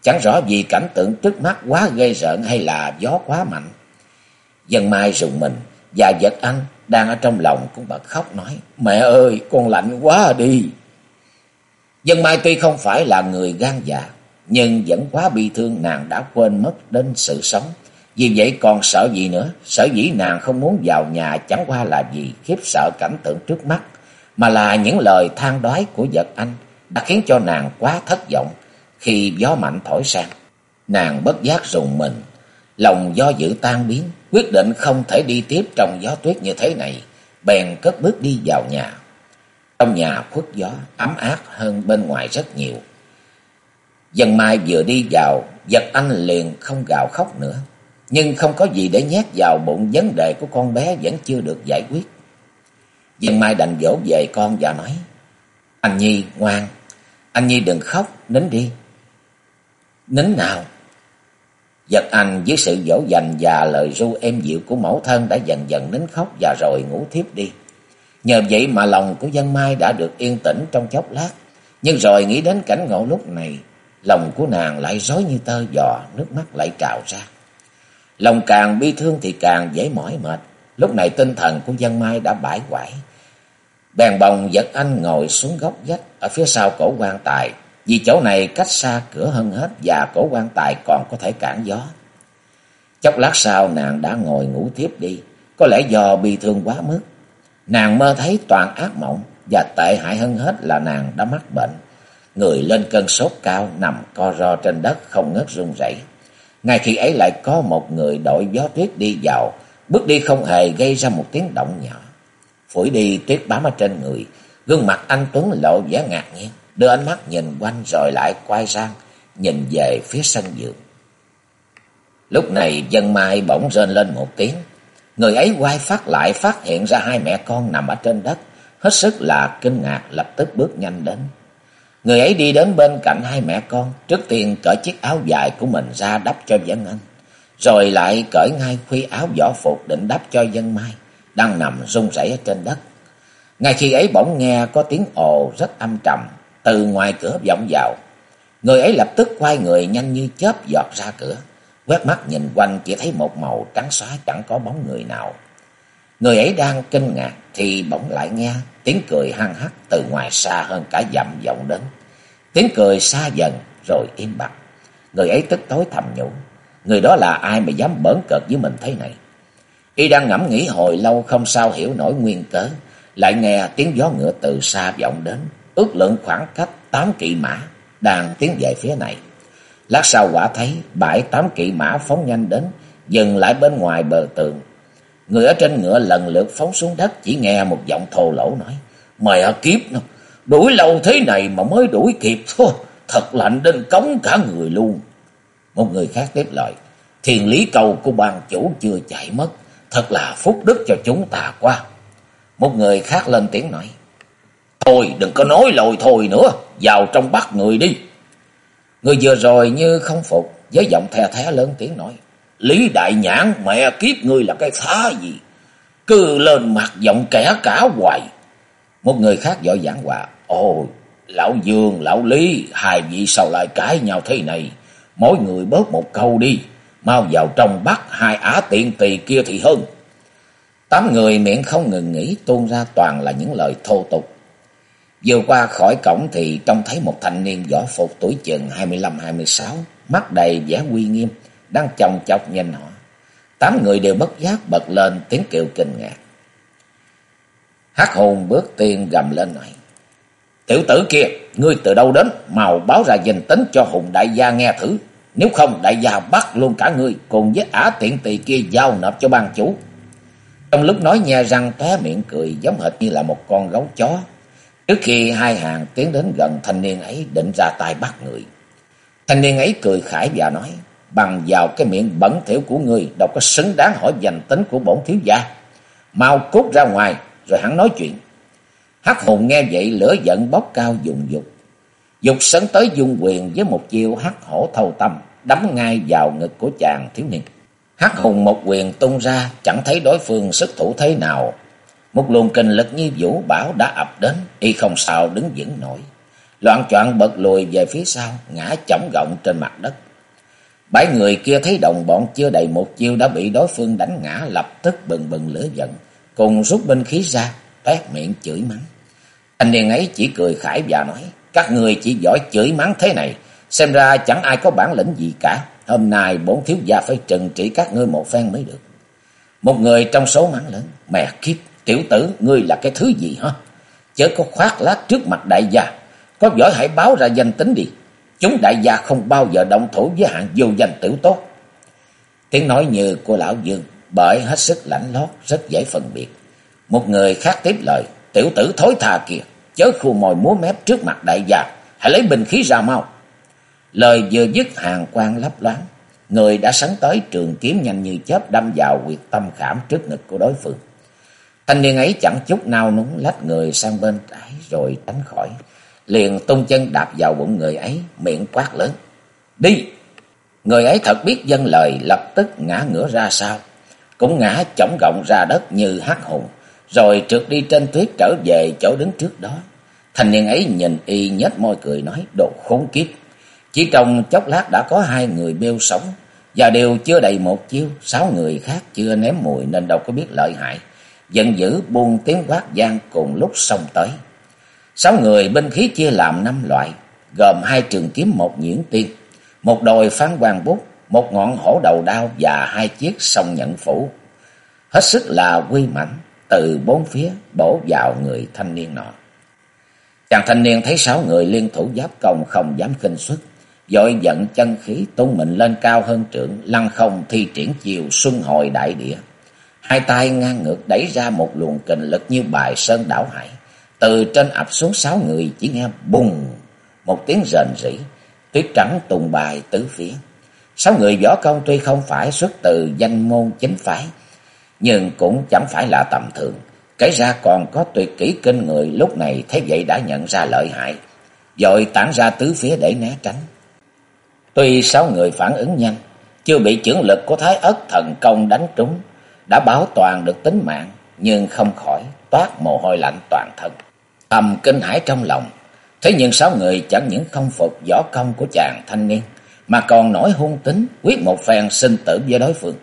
Chẳng rõ vì cảnh tượng trước mắt quá gây rợn hay là gió quá mạnh. Dân Mai rùng mình và giật anh đang ở trong lòng cũng bật khóc nói Mẹ ơi con lạnh quá đi. Dân Mai tuy không phải là người gan dạ nhưng vẫn quá bi thương nàng đã quên mất đến sự sống. Vì vậy còn sợ gì nữa, sở dĩ nàng không muốn vào nhà chẳng qua là vì khiếp sợ cảnh tượng trước mắt, mà là những lời than đói của vật anh đã khiến cho nàng quá thất vọng khi gió mạnh thổi sang. Nàng bất giác rùng mình, lòng do dự tan biến, quyết định không thể đi tiếp trong gió tuyết như thế này, bèn cất bước đi vào nhà. Trong nhà khuất gió, ấm áp hơn bên ngoài rất nhiều. Dân Mai vừa đi vào, giật anh liền không gào khóc nữa. Nhưng không có gì để nhét vào bụng vấn đề của con bé vẫn chưa được giải quyết. Dân Mai đành dỗ về con và nói, Anh Nhi ngoan, anh Nhi đừng khóc, nín đi. Nín nào? Giật anh dưới sự dỗ dành và lời ru êm dịu của mẫu thân đã dần dần nín khóc và rồi ngủ thiếp đi. Nhờ vậy mà lòng của dân Mai đã được yên tĩnh trong chốc lát. Nhưng rồi nghĩ đến cảnh ngộ lúc này, lòng của nàng lại rối như tơ giò, nước mắt lại trào ra. Lòng càng bi thương thì càng dễ mỏi mệt. Lúc này tinh thần của dân Mai đã bãi quải. Bèn bồng giật anh ngồi xuống góc vách ở phía sau cổ quan tài. Vì chỗ này cách xa cửa hơn hết và cổ quan tài còn có thể cản gió. Chốc lát sau nàng đã ngồi ngủ tiếp đi. Có lẽ do bi thương quá mức. Nàng mơ thấy toàn ác mộng và tệ hại hơn hết là nàng đã mắc bệnh. Người lên cơn sốt cao nằm co ro trên đất không ngớt run rẩy. Ngay khi ấy lại có một người đội gió tuyết đi vào, bước đi không hề gây ra một tiếng động nhỏ. Phủi đi tuyết bám ở trên người, gương mặt anh Tuấn lộ vẻ ngạc nhiên, đưa ánh mắt nhìn quanh rồi lại quay sang, nhìn về phía sân giường. Lúc này dân mai bỗng rên lên một tiếng, người ấy quay phát lại phát hiện ra hai mẹ con nằm ở trên đất, hết sức là kinh ngạc lập tức bước nhanh đến. Người ấy đi đến bên cạnh hai mẹ con, trước tiên cởi chiếc áo dài của mình ra đắp cho dân anh, rồi lại cởi ngay khuy áo võ phục định đắp cho dân mai, đang nằm run rẩy ở trên đất. Ngay khi ấy bỗng nghe có tiếng ồ rất âm trầm từ ngoài cửa vọng vào. Người ấy lập tức quay người nhanh như chớp giọt ra cửa, quét mắt nhìn quanh chỉ thấy một màu trắng xóa chẳng có bóng người nào. Người ấy đang kinh ngạc thì bỗng lại nghe tiếng cười hăng hắc từ ngoài xa hơn cả dặm vọng đến. Tiếng cười xa dần rồi im bặt. Người ấy tức tối thầm nhủ. Người đó là ai mà dám bỡn cợt với mình thế này? Y đang ngẫm nghĩ hồi lâu không sao hiểu nổi nguyên cớ. Lại nghe tiếng gió ngựa từ xa vọng đến. Ước lượng khoảng cách tám kỵ mã đang tiến về phía này. Lát sau quả thấy bãi tám kỵ mã phóng nhanh đến. Dừng lại bên ngoài bờ tường Người ở trên ngựa lần lượt phóng xuống đất chỉ nghe một giọng thô lỗ nói. Mẹ à, kiếp nó, đuổi lâu thế này mà mới đuổi kịp thôi. Thật lạnh đến cống cả người luôn. Một người khác tiếp lời. Thiền lý cầu của bàn chủ chưa chạy mất. Thật là phúc đức cho chúng ta quá. Một người khác lên tiếng nói. Thôi đừng có nói lồi thôi nữa. Vào trong bắt người đi. Người vừa rồi như không phục. Với giọng the thé lớn tiếng nói. Lý Đại Nhãn mẹ kiếp ngươi là cái phá gì? Cứ lên mặt giọng kẻ cả hoài. Một người khác giỏi giảng hòa. Ồ, lão Dương, lão Lý, hai vị sao lại cãi nhau thế này? Mỗi người bớt một câu đi. Mau vào trong bắt hai á tiện tỳ kia thì hơn. Tám người miệng không ngừng nghỉ tuôn ra toàn là những lời thô tục. Vừa qua khỏi cổng thì trông thấy một thanh niên võ phục tuổi chừng 25-26, mắt đầy vẻ uy nghiêm đang chồng chọc nhìn họ. Tám người đều bất giác bật lên tiếng kêu kinh ngạc. Hắc hồn bước tiên gầm lên nói. Tiểu tử kia, ngươi từ đâu đến, màu báo ra danh tính cho hùng đại gia nghe thử. Nếu không đại gia bắt luôn cả ngươi, cùng với ả tiện tỳ kia giao nộp cho ban chủ. Trong lúc nói nha răng té miệng cười giống hệt như là một con gấu chó. Trước khi hai hàng tiến đến gần thanh niên ấy định ra tay bắt người. Thanh niên ấy cười khải và nói, bằng vào cái miệng bẩn thỉu của ngươi đâu có xứng đáng hỏi danh tính của bổn thiếu gia. Mau cút ra ngoài rồi hắn nói chuyện. Hắc hồn nghe vậy lửa giận bốc cao dùng dục. Dục sấn tới dung quyền với một chiêu hắc hổ thâu tâm, đấm ngay vào ngực của chàng thiếu niên. Hắc hùng một quyền tung ra, chẳng thấy đối phương sức thủ thế nào. Một luồng kinh lực như vũ bão đã ập đến, y không sao đứng vững nổi. Loạn choạng bật lùi về phía sau, ngã chỏng gọng trên mặt đất. Bảy người kia thấy đồng bọn chưa đầy một chiêu đã bị đối phương đánh ngã lập tức bừng bừng lửa giận, cùng rút binh khí ra, tét miệng chửi mắng. Anh niên ấy chỉ cười khải và nói, các người chỉ giỏi chửi mắng thế này, xem ra chẳng ai có bản lĩnh gì cả. Hôm nay bốn thiếu gia phải trừng trị các ngươi một phen mới được. Một người trong số mắng lớn, mẹ kiếp, tiểu tử, ngươi là cái thứ gì hả? Chớ có khoác lác trước mặt đại gia, có giỏi hãy báo ra danh tính đi. Chúng đại gia không bao giờ động thủ với hạng vô danh tiểu tốt. Tiếng nói như của lão Dương, bởi hết sức lãnh lót, rất dễ phân biệt. Một người khác tiếp lời, tiểu tử thối thà kìa, chớ khu mồi múa mép trước mặt đại gia, hãy lấy bình khí ra mau. Lời vừa dứt hàng quang lấp loáng, người đã sắn tới trường kiếm nhanh như chớp đâm vào quyệt tâm khảm trước ngực của đối phương. Thanh niên ấy chẳng chút nào núng lách người sang bên trái rồi tránh khỏi, liền tung chân đạp vào bụng người ấy, miệng quát lớn. Đi! Người ấy thật biết dân lời, lập tức ngã ngửa ra sao cũng ngã chổng gọng ra đất như hắc hùng, rồi trượt đi trên tuyết trở về chỗ đứng trước đó. thành niên ấy nhìn y nhếch môi cười nói, đồ khốn kiếp. Chỉ trong chốc lát đã có hai người bêu sống, và đều chưa đầy một chiêu, sáu người khác chưa ném mùi nên đâu có biết lợi hại. Giận dữ buông tiếng quát gian cùng lúc xông tới. Sáu người binh khí chia làm năm loại, gồm hai trường kiếm một nhuyễn tiên, một đồi phán hoàng bút, một ngọn hổ đầu đao và hai chiếc song nhận phủ. Hết sức là quy mãnh, từ bốn phía bổ vào người thanh niên nọ. Chàng thanh niên thấy sáu người liên thủ giáp công không dám khinh xuất, dội giận chân khí tung mình lên cao hơn trưởng, lăng không thi triển chiều xuân hồi đại địa. Hai tay ngang ngược đẩy ra một luồng kình lực như bài sơn đảo hải. Từ trên ập xuống sáu người chỉ nghe bùng một tiếng rền rỉ, tuyết trắng tùng bài tứ phía. Sáu người võ công tuy không phải xuất từ danh môn chính phái, nhưng cũng chẳng phải là tầm thường. Kể ra còn có tuyệt kỹ kinh người lúc này thấy vậy đã nhận ra lợi hại, dội tản ra tứ phía để né tránh. Tuy sáu người phản ứng nhanh, chưa bị chưởng lực của Thái Ất thần công đánh trúng, đã bảo toàn được tính mạng, nhưng không khỏi toát mồ hôi lạnh toàn thân. Thầm kinh hãi trong lòng, thế nhưng sáu người chẳng những không phục võ công của chàng thanh niên, mà còn nổi hung tính, quyết một phen sinh tử với đối phương.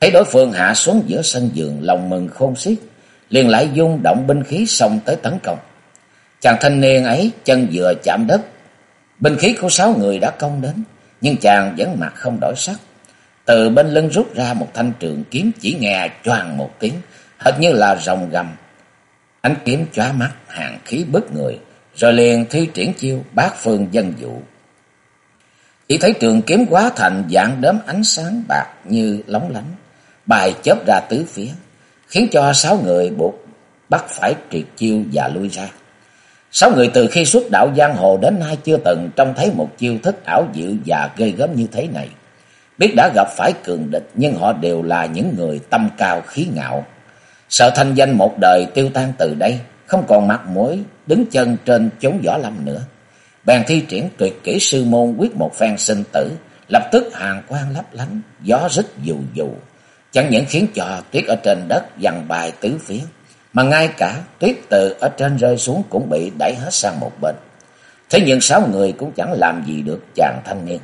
Thấy đối phương hạ xuống giữa sân giường, lòng mừng khôn xiết, liền lại dung động binh khí xông tới tấn công. Chàng thanh niên ấy chân vừa chạm đất, binh khí của sáu người đã công đến, nhưng chàng vẫn mặt không đổi sắc. Từ bên lưng rút ra một thanh trường kiếm chỉ nghe choàng một tiếng, hệt như là rồng gầm. Ánh kiếm chóa mắt, hàng khí bức người, rồi liền thi triển chiêu bát phương dân dụ. Chỉ thấy trường kiếm quá thành dạng đốm ánh sáng bạc như lóng lánh, bài chớp ra tứ phía, khiến cho sáu người buộc bắt phải triệt chiêu và lui ra. Sáu người từ khi xuất đạo giang hồ đến nay chưa từng trông thấy một chiêu thức ảo diệu và ghê gớm như thế này. Biết đã gặp phải cường địch nhưng họ đều là những người tâm cao khí ngạo. Sợ thanh danh một đời tiêu tan từ đây, không còn mặt mũi đứng chân trên chốn võ lâm nữa. Bèn thi triển tuyệt kỹ sư môn quyết một phen sinh tử, lập tức hàng quang lấp lánh, gió rít dù dù. Chẳng những khiến cho tuyết ở trên đất dằn bài tứ phía, mà ngay cả tuyết từ ở trên rơi xuống cũng bị đẩy hết sang một bên. Thế nhưng sáu người cũng chẳng làm gì được chàng thanh niên.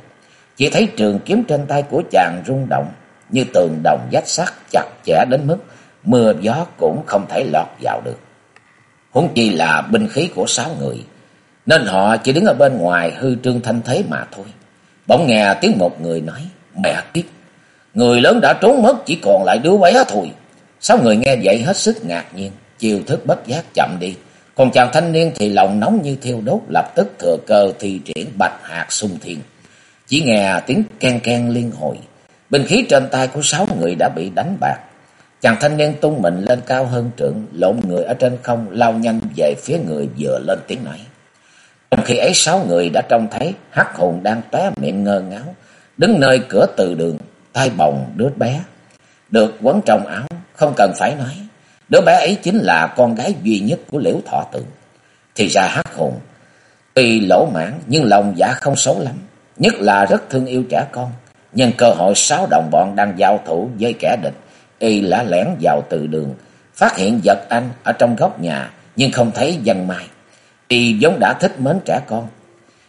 Chỉ thấy trường kiếm trên tay của chàng rung động như tường đồng dách sắt chặt chẽ đến mức mưa gió cũng không thể lọt vào được. Huống chi là binh khí của sáu người, nên họ chỉ đứng ở bên ngoài hư trương thanh thế mà thôi. Bỗng nghe tiếng một người nói, mẹ kiếp, người lớn đã trốn mất chỉ còn lại đứa bé thôi. Sáu người nghe vậy hết sức ngạc nhiên, chiều thức bất giác chậm đi. Còn chàng thanh niên thì lòng nóng như thiêu đốt, lập tức thừa cơ thi triển bạch hạt sung thiên. Chỉ nghe tiếng ken ken liên hồi, binh khí trên tay của sáu người đã bị đánh bạc. Chàng thanh niên tung mình lên cao hơn trượng, lộn người ở trên không, lao nhanh về phía người vừa lên tiếng nói. Trong khi ấy sáu người đã trông thấy hắc hồn đang tóe miệng ngơ ngáo, đứng nơi cửa từ đường, tay bồng đứa bé. Được quấn trong áo, không cần phải nói. Đứa bé ấy chính là con gái duy nhất của liễu thọ tượng. Thì ra hắc hồn, tuy lỗ mãn nhưng lòng dạ không xấu lắm. Nhất là rất thương yêu trẻ con. Nhân cơ hội sáu đồng bọn đang giao thủ với kẻ địch, y lã lẻn vào từ đường, phát hiện vật anh ở trong góc nhà nhưng không thấy dân mai. Y vốn đã thích mến trẻ con.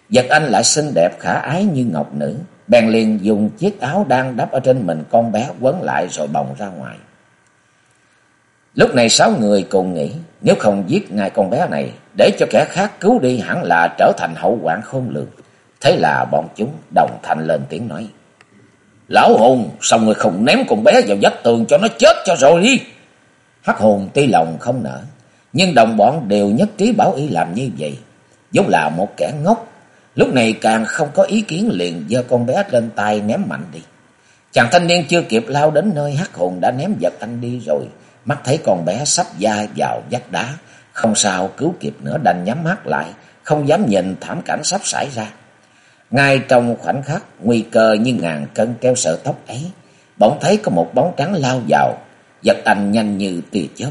Vật anh lại xinh đẹp khả ái như ngọc nữ, bèn liền dùng chiếc áo đang đắp ở trên mình con bé quấn lại rồi bồng ra ngoài. Lúc này sáu người cùng nghĩ, nếu không giết ngay con bé này, để cho kẻ khác cứu đi hẳn là trở thành hậu quả khôn lường. Thế là bọn chúng đồng thanh lên tiếng nói. Lão hồn, sao người không ném con bé vào vách tường cho nó chết cho rồi đi. Hắc hồn tuy lòng không nở, nhưng đồng bọn đều nhất trí bảo y làm như vậy. Giống là một kẻ ngốc, lúc này càng không có ý kiến liền giơ con bé lên tay ném mạnh đi. Chàng thanh niên chưa kịp lao đến nơi hắc hồn đã ném vật anh đi rồi. Mắt thấy con bé sắp da vào vách đá, không sao cứu kịp nữa đành nhắm mắt lại, không dám nhìn thảm cảnh sắp xảy ra. Ngay trong khoảnh khắc nguy cơ như ngàn cân treo sợ tóc ấy, bỗng thấy có một bóng trắng lao vào, giật anh nhanh như tia chớp.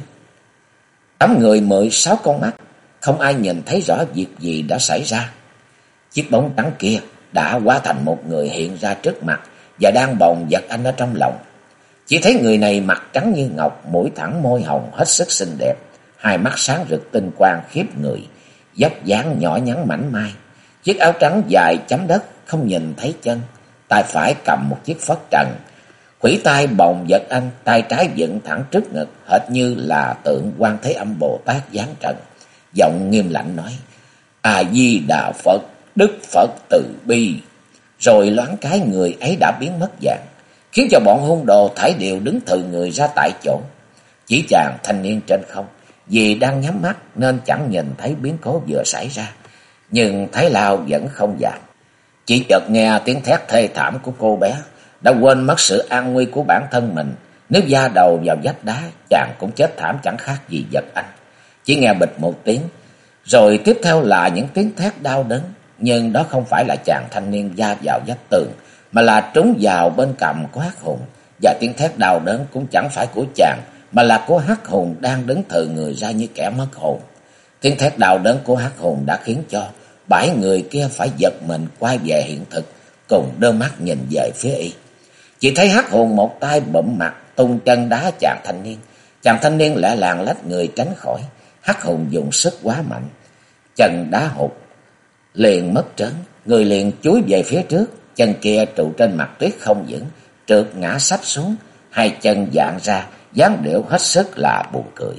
Tám người mười sáu con mắt, không ai nhìn thấy rõ việc gì đã xảy ra. Chiếc bóng trắng kia đã hóa thành một người hiện ra trước mặt và đang bồng giật anh ở trong lòng. Chỉ thấy người này mặt trắng như ngọc, mũi thẳng môi hồng hết sức xinh đẹp, hai mắt sáng rực tinh quang khiếp người, dốc dáng nhỏ nhắn mảnh mai. Chiếc áo trắng dài chấm đất, không nhìn thấy chân, tay phải cầm một chiếc phất trần. Quỷ tay bồng giật anh, tay trái dựng thẳng trước ngực, hệt như là tượng quan Thế Âm Bồ Tát giáng trần. Giọng nghiêm lạnh nói, A-di-đà Phật, Đức Phật từ bi. Rồi loáng cái người ấy đã biến mất dạng khiến cho bọn hung đồ thải đều đứng thừ người ra tại chỗ. Chỉ chàng thanh niên trên không, vì đang nhắm mắt nên chẳng nhìn thấy biến cố vừa xảy ra. Nhưng Thái Lao vẫn không giảm. Chỉ chợt nghe tiếng thét thê thảm của cô bé, đã quên mất sự an nguy của bản thân mình. Nếu da đầu vào vách đá, chàng cũng chết thảm chẳng khác gì giật anh. Chỉ nghe bịch một tiếng, rồi tiếp theo là những tiếng thét đau đớn. Nhưng đó không phải là chàng thanh niên da vào vách tường, mà là trúng vào bên cầm của hắc hùng. Và tiếng thét đau đớn cũng chẳng phải của chàng, mà là của hắc hùng đang đứng thừ người ra như kẻ mất hồn. Tiếng thét đau đớn của hắc hùng đã khiến cho bảy người kia phải giật mình quay về hiện thực, cùng đôi mắt nhìn về phía y. Chỉ thấy hắc hồn một tay bụm mặt, tung chân đá chàng thanh niên. Chàng thanh niên lẹ làng lách người tránh khỏi. Hắc hồn dùng sức quá mạnh, chân đá hụt, liền mất trấn, người liền chúi về phía trước chân kia trụ trên mặt tuyết không vững, trượt ngã sắp xuống, hai chân dạng ra, dáng điệu hết sức là buồn cười.